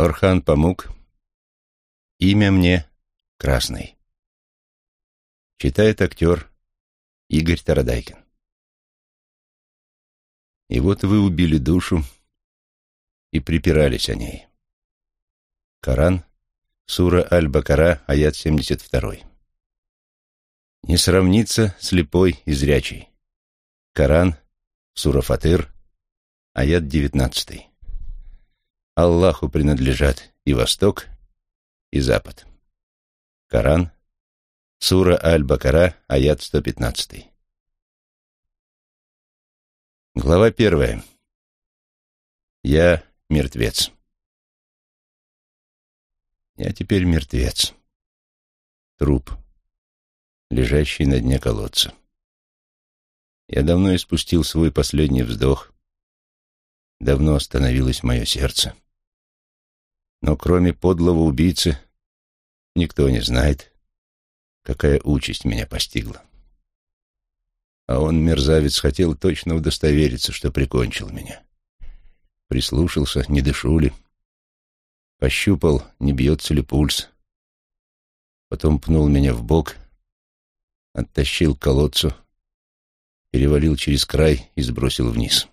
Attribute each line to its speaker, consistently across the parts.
Speaker 1: Орхан Памук. Имя мне Красный. Читает актер Игорь Тарадайкин. И вот вы убили душу и припирались о ней. Коран, сура Аль-Бакара, аят 72. Не сравнится слепой и зрячий. Коран, сура Фатыр, аят 19. Аллаху принадлежат и Восток, и Запад. Коран, сура Аль-Бакара, аят 115. Глава первая. Я мертвец. Я теперь мертвец. Труп, лежащий на дне колодца. Я давно испустил свой последний вздох. Давно остановилось мое сердце. Но кроме подлого убийцы никто не знает, какая участь меня постигла. А он, мерзавец, хотел точно удостовериться, что прикончил меня. Прислушался, не дышу ли. Пощупал, не бьется ли пульс. Потом пнул меня в бок, оттащил к колодцу, перевалил через край и сбросил вниз.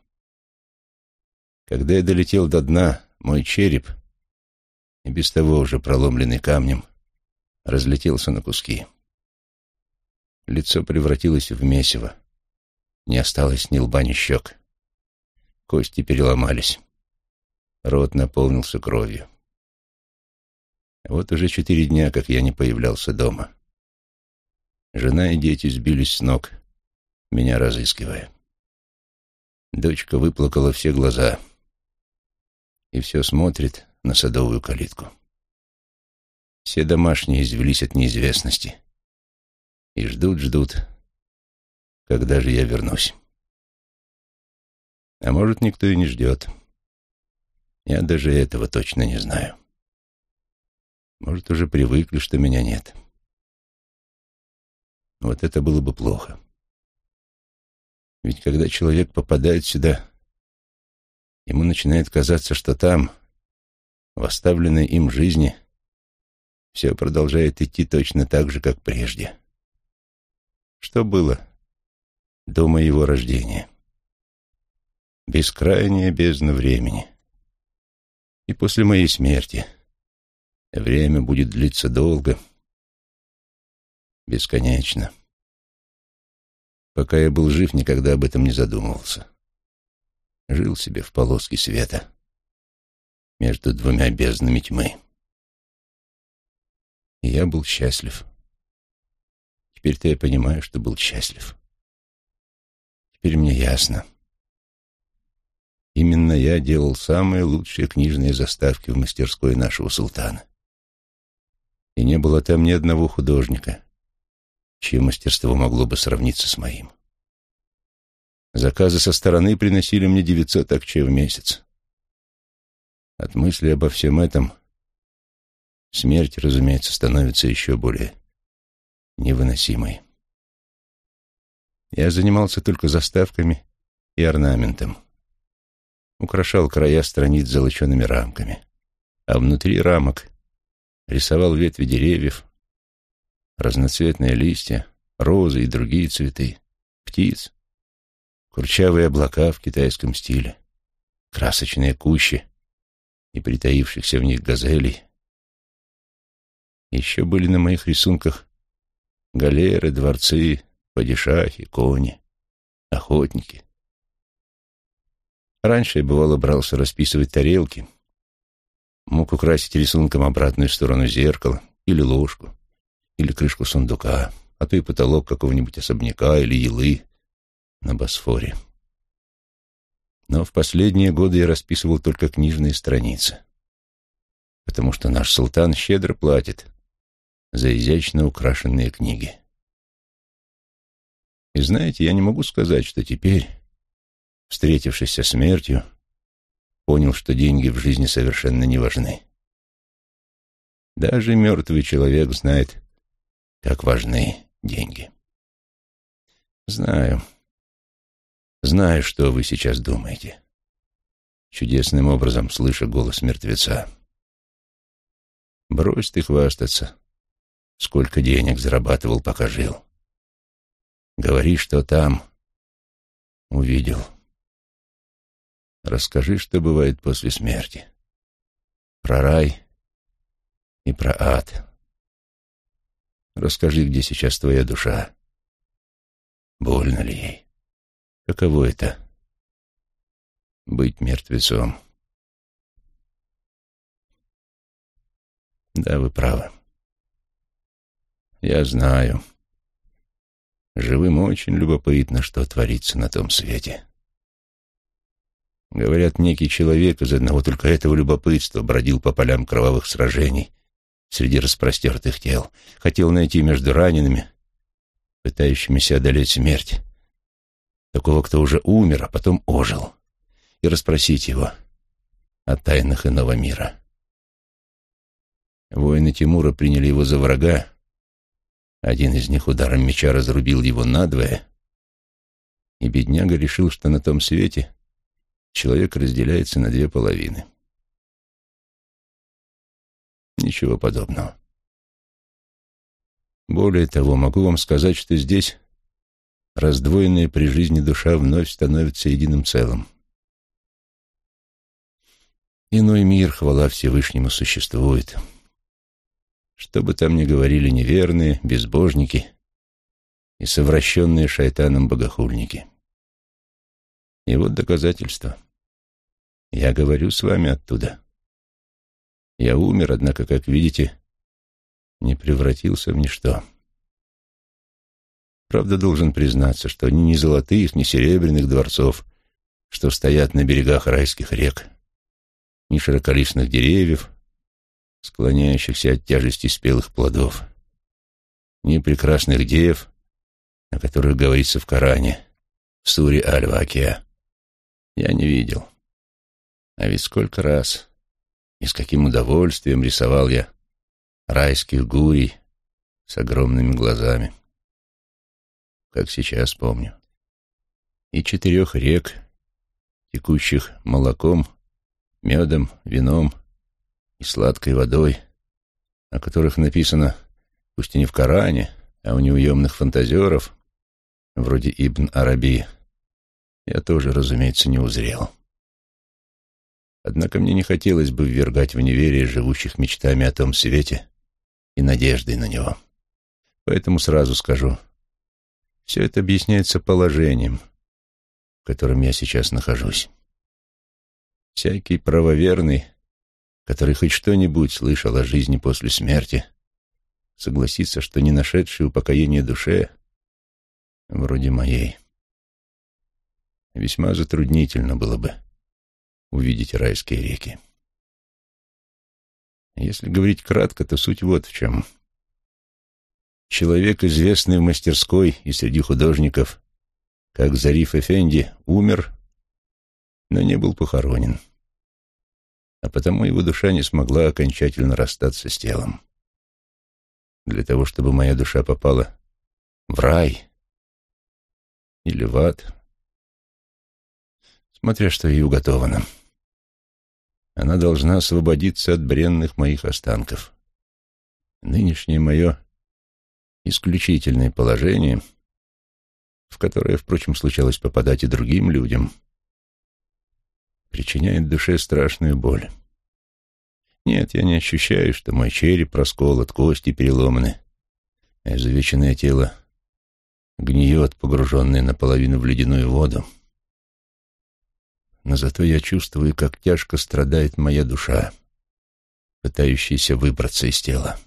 Speaker 1: Когда я долетел до дна, мой череп, и без того уже проломленный камнем, разлетелся на куски. Лицо превратилось в месиво. Не осталось ни лба, ни щек. Кости переломались. Рот наполнился кровью. Вот уже четыре дня, как я не появлялся дома. Жена и дети сбились с ног, меня разыскивая. Дочка выплакала все глаза и все смотрит на садовую калитку. Все домашние извелись от неизвестности и ждут-ждут, когда же я вернусь. А может, никто и не ждет. Я даже этого точно не знаю. Может, уже привыкли, что меня нет. Вот это было бы плохо. Ведь когда человек попадает сюда, ему начинает казаться, что там, в оставленной им жизни, все продолжает идти точно так же, как прежде. Что было до моего рождения. Бескрайняя бездна времени. И после моей смерти время будет длиться долго, бесконечно. Пока я был жив, никогда об этом не задумывался. Жил себе в полоске света между двумя безднами тьмы. И я был счастлив. Теперь-то я понимаю, что был счастлив. Теперь мне ясно. Именно я делал самые лучшие книжные заставки в мастерской нашего султана. И не было там ни одного художника, чье мастерство могло бы сравниться с моим. Заказы со стороны приносили мне девятьсот акчей в месяц. От мысли обо всем этом смерть, разумеется, становится еще более невыносимой. Я занимался только заставками и орнаментом. Украшал края страниц золочеными рамками, а внутри рамок рисовал ветви деревьев, разноцветные листья, розы и другие цветы, птиц, курчавые облака в китайском стиле, красочные кущи и притаившихся в них газелей. Еще были на моих рисунках галеры, дворцы, падишахи, кони, охотники. Раньше я, бывало, брался расписывать тарелки, мог украсить рисунком обратную сторону зеркала или ложку, или крышку сундука, а то и потолок какого-нибудь особняка или елы на Босфоре. Но в последние годы я расписывал только книжные страницы, потому что наш султан щедро платит за изящно украшенные книги. И знаете, я не могу сказать, что теперь, встретившись со смертью, понял, что деньги в жизни совершенно не важны. Даже мертвый человек знает, как важны деньги. Знаю. Знаю, что вы сейчас думаете. Чудесным образом слыша голос мертвеца. Брось ты хвастаться, сколько денег зарабатывал, пока жил. Говори, что там увидел. Расскажи, что бывает после смерти. Про рай и про ад. Расскажи, где сейчас твоя душа. Больно ли ей? Каково это — быть мертвецом? Да, вы правы. Я знаю. Живым очень любопытно, что творится на том свете. Говорят, некий человек из одного только этого любопытства бродил по полям кровавых сражений среди распростертых тел, хотел найти между ранеными, пытающимися одолеть смерть, такого, кто уже умер, а потом ожил, и расспросить его о тайнах иного мира. Воины Тимура приняли его за врага, один из них ударом меча разрубил его надвое, и бедняга решил, что на том свете человек разделяется на две половины. Ничего подобного. Более того, могу вам сказать, что здесь раздвоенная при жизни душа вновь становится единым целым. Иной мир, хвала Всевышнему, существует. Что бы там ни говорили неверные, безбожники и совращенные шайтаном богохульники. И вот доказательство. Я говорю с вами оттуда. Я умер, однако, как видите, не превратился в ничто. Правда, должен признаться, что ни ни золотых, ни серебряных дворцов, что стоят на берегах райских рек, ни широколистных деревьев, склоняющихся от тяжести спелых плодов, ни прекрасных дев, о которых говорится в Коране, в суре Аль-Вакия, я не видел. А ведь сколько раз и с каким удовольствием рисовал я райских гурий с огромными глазами. Как сейчас помню. И четырех рек, текущих молоком, медом, вином и сладкой водой, о которых написано, пусть и не в Коране, а у неуемных фантазеров, вроде Ибн Араби, я тоже, разумеется, не узрел. Однако мне не хотелось бы ввергать в неверие живущих мечтами о том свете и надеждой на него. Поэтому сразу скажу, все это объясняется положением, в котором я сейчас нахожусь. Всякий правоверный, который хоть что-нибудь слышал о жизни после смерти, согласится, что не нашедший упокоение душе, вроде моей, весьма затруднительно было бы увидеть райские реки. Если говорить кратко, то суть вот в чем. Человек, известный в мастерской и среди художников, как Зариф Эфенди, умер, но не был похоронен. А потому его душа не смогла окончательно расстаться с телом. Для того, чтобы моя душа попала в рай или в ад, смотря что ей уготовано. Она должна освободиться от бренных моих останков. Нынешнее мое исключительное положение, в которое, впрочем, случалось попадать и другим людям, причиняет душе страшную боль. Нет, я не ощущаю, что мой череп расколот, кости переломаны, а изувеченное тело гниет, погруженное наполовину в ледяную воду но зато я чувствую, как тяжко страдает моя душа, пытающаяся выбраться из тела.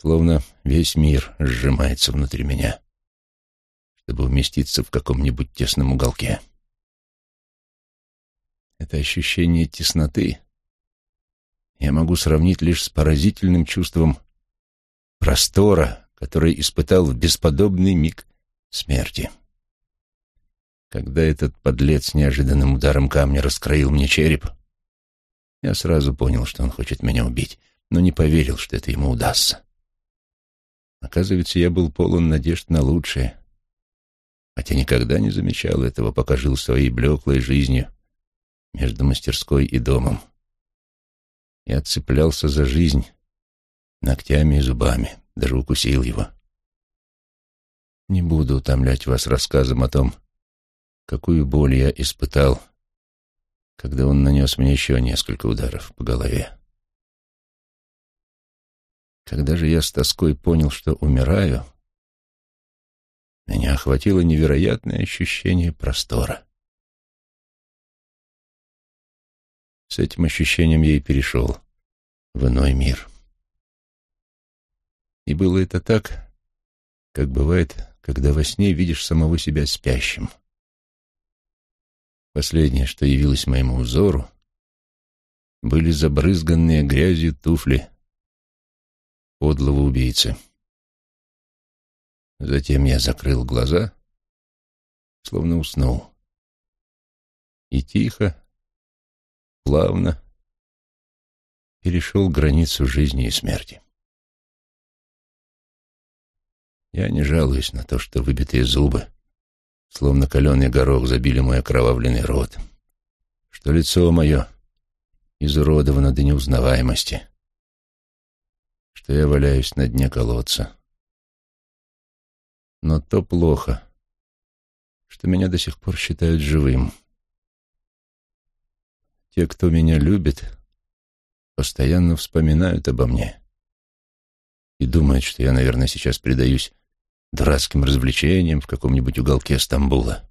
Speaker 1: Словно весь мир сжимается внутри меня, чтобы уместиться в каком-нибудь тесном уголке. Это ощущение тесноты я могу сравнить лишь с поразительным чувством простора, который испытал в бесподобный миг смерти. Когда этот подлец неожиданным ударом камня раскроил мне череп, я сразу понял, что он хочет меня убить, но не поверил, что это ему удастся. Оказывается, я был полон надежд на лучшее, хотя никогда не замечал этого, пока жил своей блеклой жизнью между мастерской и домом. Я цеплялся за жизнь ногтями и зубами, даже укусил его. Не буду утомлять вас рассказом о том, какую боль я испытал, когда он нанес мне еще несколько ударов по голове. Когда же я с тоской понял, что умираю, меня охватило невероятное ощущение простора. С этим ощущением я и перешел в иной мир. И было это так, как бывает, когда во сне видишь самого себя спящим. Последнее, что явилось моему узору, были забрызганные грязью туфли подлого убийцы. Затем я закрыл глаза, словно уснул. И тихо, плавно перешел границу жизни и смерти. Я не жалуюсь на то, что выбитые зубы, словно каленый горох, забили мой окровавленный рот, что лицо мое изуродовано до неузнаваемости, что я валяюсь на дне колодца. Но то плохо, что меня до сих пор считают живым. Те, кто меня любит, постоянно вспоминают обо мне и думают, что я, наверное, сейчас предаюсь дурацким развлечениям в каком-нибудь уголке Стамбула.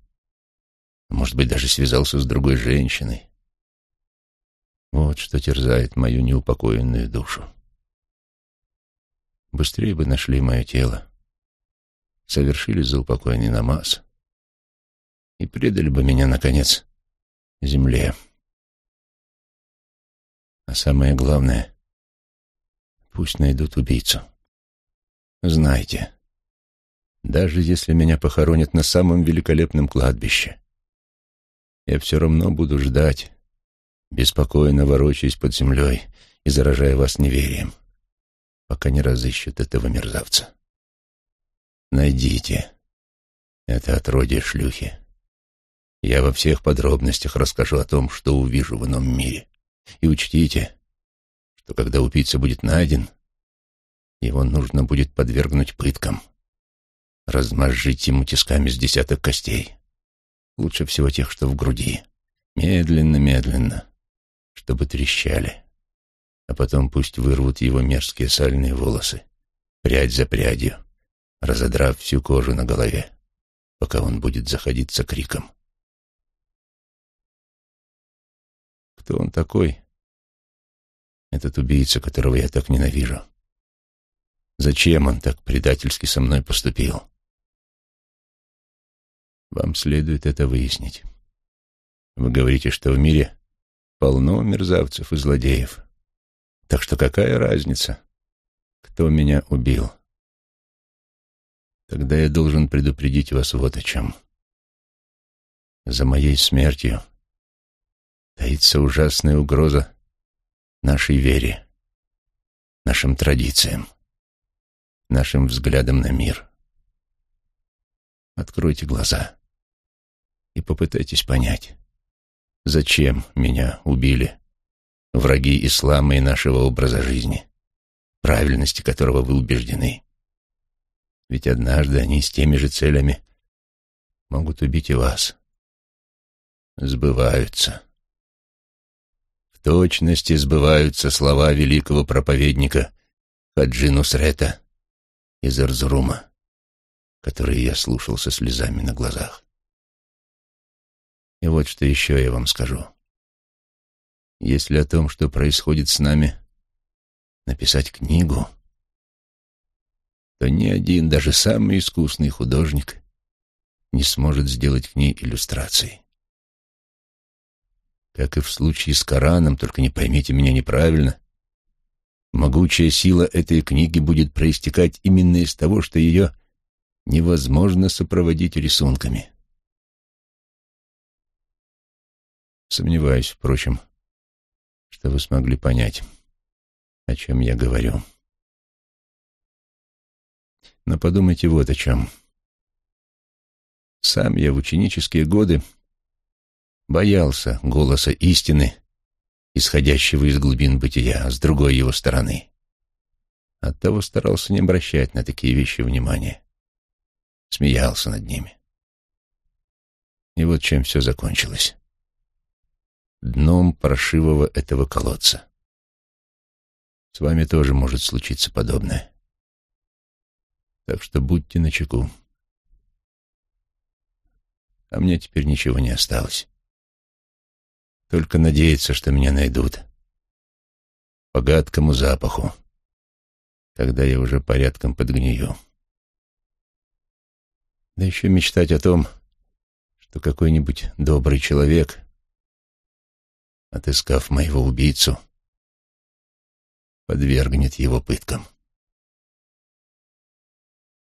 Speaker 1: Может быть, даже связался с другой женщиной. Вот что терзает мою неупокоенную душу. Быстрее бы нашли мое тело, совершили заупокойный намаз и предали бы меня, наконец, земле. А самое главное, пусть найдут убийцу. Знайте, даже если меня похоронят на самом великолепном кладбище, я все равно буду ждать, беспокойно ворочаясь под землей и заражая вас неверием, пока не разыщут этого мерзавца. Найдите это отродье шлюхи. Я во всех подробностях расскажу о том, что увижу в ином мире. И учтите, что когда убийца будет найден, его нужно будет подвергнуть пыткам. Размозжить ему тисками с десяток костей. Лучше всего тех, что в груди. Медленно-медленно, чтобы трещали. А потом пусть вырвут его мерзкие сальные волосы, прядь за прядью, разодрав всю кожу на голове, пока он будет заходиться криком. Кто он такой? Этот убийца, которого я так ненавижу. Зачем он так предательски со мной поступил? Вам следует это выяснить. Вы говорите, что в мире полно мерзавцев и злодеев. Так что какая разница, кто меня убил? Тогда я должен предупредить вас вот о чем. За моей смертью таится ужасная угроза нашей вере, нашим традициям, нашим взглядам на мир. Откройте глаза и попытайтесь понять, зачем меня убили враги ислама и нашего образа жизни, правильности которого вы убеждены. Ведь однажды они с теми же целями могут убить и вас. Сбываются. В точности сбываются слова великого проповедника Хаджи Нусрета из Арзурума, которые я слушал со слезами на глазах. И вот что еще я вам скажу. Если о том, что происходит с нами, написать книгу, то ни один, даже самый искусный художник не сможет сделать к ней иллюстрации. Как и в случае с Кораном, только не поймите меня неправильно, могучая сила этой книги будет проистекать именно из того, что ее невозможно сопроводить рисунками. Сомневаюсь, впрочем, что вы смогли понять, о чем я говорю. Но подумайте вот о чем. Сам я в ученические годы боялся голоса истины, исходящего из глубин бытия, с другой его стороны. Оттого старался не обращать на такие вещи внимания. Смеялся над ними. И вот чем все закончилось. Дном паршивого этого колодца. С вами тоже может случиться подобное. Так что будьте начеку. А мне теперь ничего не осталось. Только надеяться, что меня найдут. По гадкому запаху, когда я уже порядком подгнию. Да еще мечтать о том, что какой-нибудь добрый человек, отыскав моего убийцу, подвергнет его пыткам.